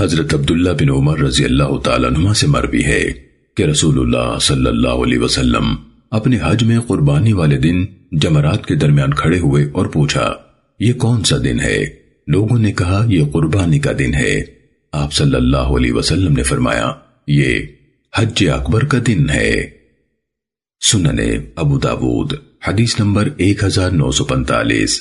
حضرت عبداللہ بن عمر رضی اللہ تعالیٰ عنہ سے مروی ہے کہ رسول اللہ صلی اللہ علیہ وسلم اپنے حج میں قربانی والے دن جمرات کے درمیان کھڑے ہوئے اور پوچھا، یہ کون سا دن ہے؟ لوگوں نے کہا، یہ قربانی کا دن ہے۔ آپ صلی اللہ علیہ وسلم نے فرمایا، یہ حج اکبر کا دن ہے۔ سننے ابو داود، حدیث نمبر ایک ہزار نو سو پنتالیس